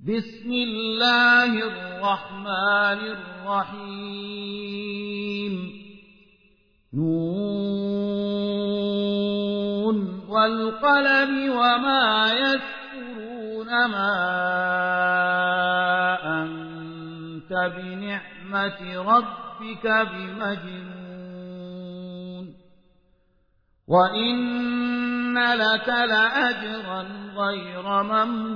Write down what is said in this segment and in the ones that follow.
بسم الله الرحمن الرحيم. نون والقلم وما يسكرون ما أنت بنعمة ربك بمجنون. وإن لك لأجرا غير ممنون.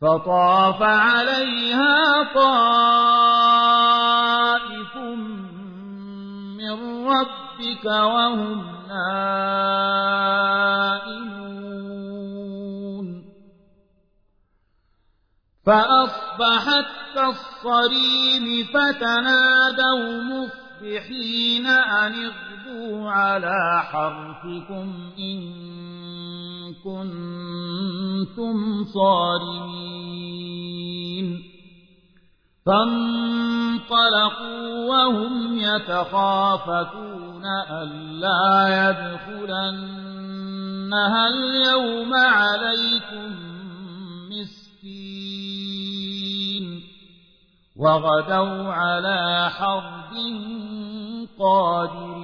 فطاف عليها طائف من ربك وهم نائمون. فأصبحت كالصريم فتنادوا مصبحين أن اغدوا على حرثكم إن كنتم صارمين فانطلقوا وهم يتخافتون ألا يدخلنها اليوم عليكم مسكين وغدوا على حرب قادرين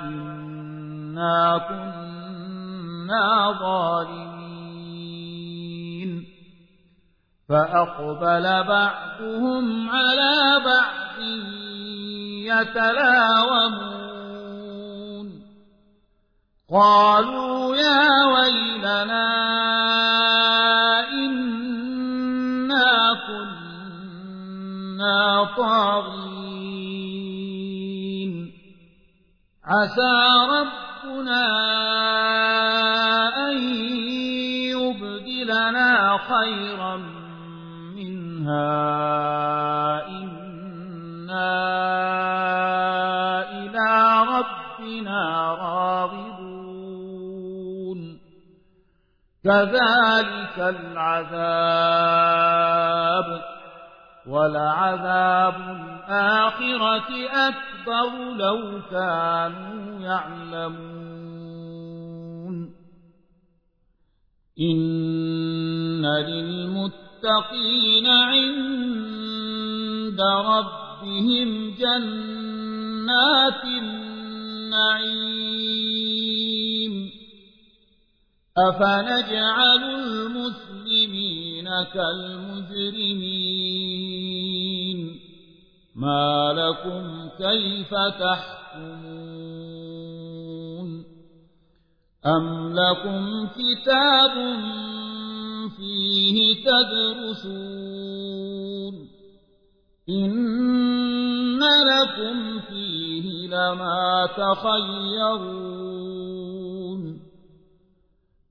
إنا كنا ظالمين فأقبل بعضهم على بعض يتلاومون قالوا يا ويلنا إنا كنا طاغين عسى ربنا أن يبدلنا خيرا منها. إنا إلى ربنا راغبون. كذلك العذاب ولعذاب الآخرة أكبر لو كانوا يعلمون. إن للمتقين عند ربهم جنات النعيم. أفنجعل المسلمين كالمجرمين. ما لكم كيف تحكمون أم لكم كتاب فيه تدرسون إن لكم فيه لما تخيرون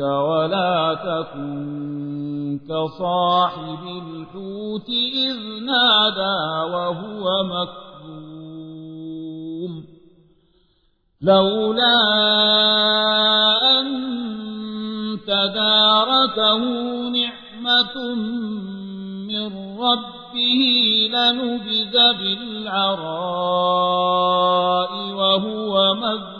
ولا تكن كصاحب الحوت إذ نادى وهو مكذوم لولا أن تداركه نعمة من ربه لنبذ بالعراء وهو مذموم